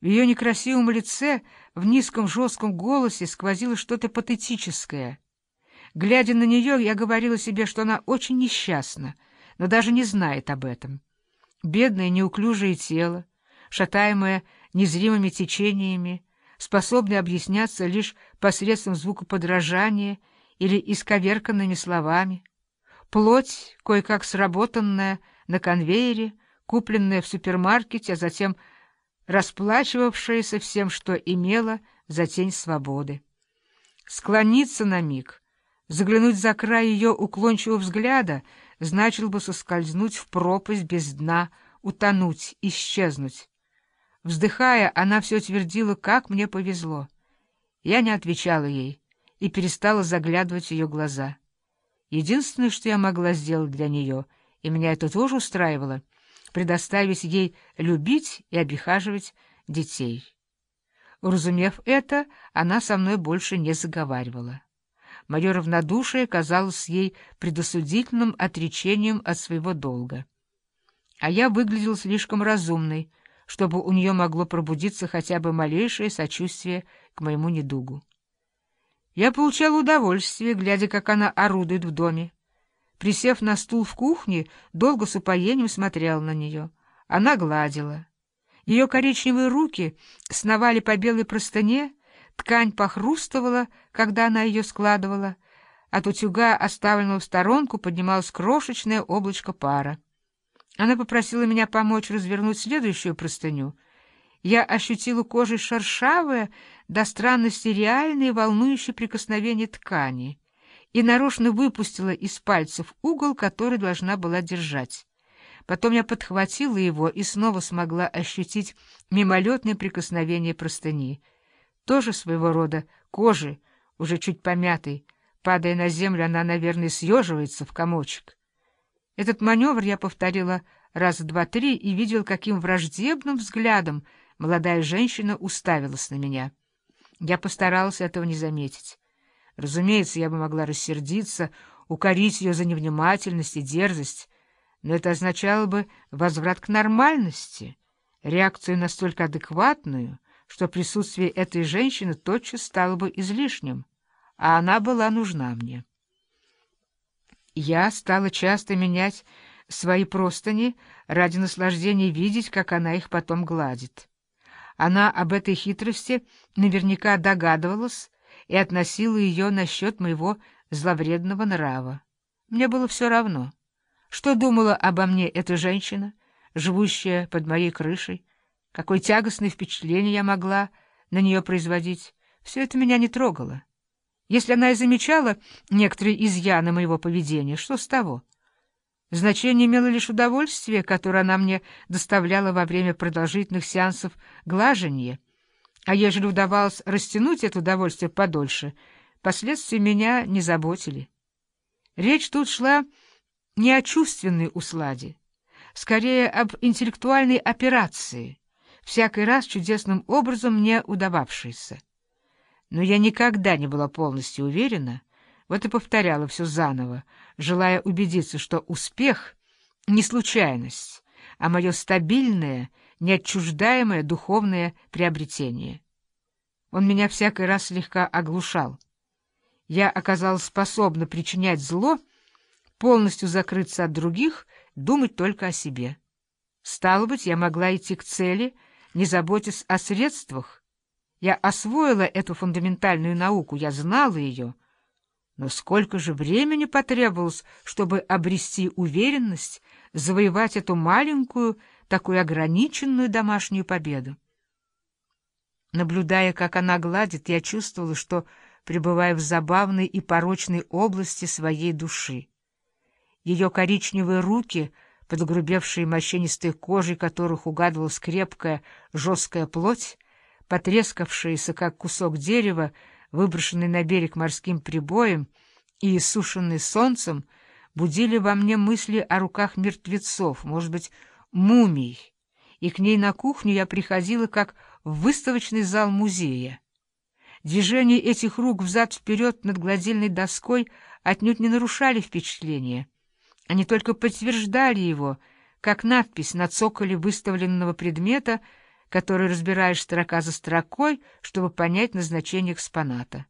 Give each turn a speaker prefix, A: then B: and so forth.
A: В ее некрасивом лице, в низком жестком голосе сквозило что-то патетическое. Глядя на нее, я говорила себе, что она очень несчастна, но даже не знает об этом. Бедное неуклюжее тело, шатаемое незримыми течениями, способное объясняться лишь посредством звукоподражания или исковерканными словами. Плоть, кое-как сработанная на конвейере, купленная в супермаркете, а затем расплачивавшаяся всем, что имела, за тень свободы. Склониться на миг, заглянуть за край ее уклончивого взгляда, значило бы соскользнуть в пропасть без дна, утонуть, исчезнуть. Вздыхая, она все твердила, как мне повезло. Я не отвечала ей и перестала заглядывать в ее глаза. Единственное, что я могла сделать для нее, и меня это тоже устраивало — предоставить ей любить и обихаживать детей. Уразумев это, она со мной больше не заговаривала. Мое равнодушие казалось ей предосудительным отречением от своего долга. А я выглядел слишком разумной, чтобы у нее могло пробудиться хотя бы малейшее сочувствие к моему недугу. Я получал удовольствие, глядя, как она орудует в доме. Присев на стул в кухне, долго с упоением смотрел на нее. Она гладила. Ее коричневые руки сновали по белой простыне, ткань похрустывала, когда она ее складывала. От утюга, оставленного в сторонку, поднималось крошечное облачко пара. Она попросила меня помочь развернуть следующую простыню. Я ощутила кожей шершавое, до странности реальное волнующее прикосновение ткани и нарочно выпустила из пальцев угол, который должна была держать. Потом я подхватила его и снова смогла ощутить мимолетное прикосновение простыни. Тоже своего рода кожи, уже чуть помятой. Падая на землю, она, наверное, съеживается в комочек. Этот маневр я повторила раз два-три и видел, каким враждебным взглядом молодая женщина уставилась на меня. Я постарался этого не заметить. Разумеется, я бы могла рассердиться, укорить ее за невнимательность и дерзость, но это означало бы возврат к нормальности, реакцию настолько адекватную, что присутствие этой женщины тотчас стало бы излишним, а она была нужна мне. Я стала часто менять свои простыни ради наслаждения видеть, как она их потом гладит. Она об этой хитрости наверняка догадывалась, и относила ее насчет моего зловредного нрава. Мне было все равно, что думала обо мне эта женщина, живущая под моей крышей, какое тягостное впечатление я могла на нее производить. Все это меня не трогало. Если она и замечала некоторые изъяны моего поведения, что с того? Значение имело лишь удовольствие, которое она мне доставляла во время продолжительных сеансов глажения — а ежели удавалось растянуть это удовольствие подольше, последствия меня не заботили. Речь тут шла не о чувственной усладе, скорее об интеллектуальной операции, всякий раз чудесным образом мне удававшейся. Но я никогда не была полностью уверена, вот и повторяла все заново, желая убедиться, что успех — не случайность, а мое стабильное — неотчуждаемое духовное приобретение. Он меня всякий раз слегка оглушал. Я оказалась способна причинять зло, полностью закрыться от других, думать только о себе. Стало быть, я могла идти к цели, не заботясь о средствах. Я освоила эту фундаментальную науку, я знала ее. Но сколько же времени потребовалось, чтобы обрести уверенность, завоевать эту маленькую, такую ограниченную домашнюю победу. Наблюдая, как она гладит, я чувствовала, что пребываю в забавной и порочной области своей души. Ее коричневые руки, подгрубевшие морщинистой кожей которых угадывалась крепкая жесткая плоть, потрескавшиеся, как кусок дерева, выброшенный на берег морским прибоем и иссушенный солнцем, будили во мне мысли о руках мертвецов, может быть, мумий, и к ней на кухню я приходила как в выставочный зал музея. Движения этих рук взад-вперед над гладильной доской отнюдь не нарушали впечатление. Они только подтверждали его, как надпись на цоколе выставленного предмета, который разбираешь строка за строкой, чтобы понять назначение экспоната.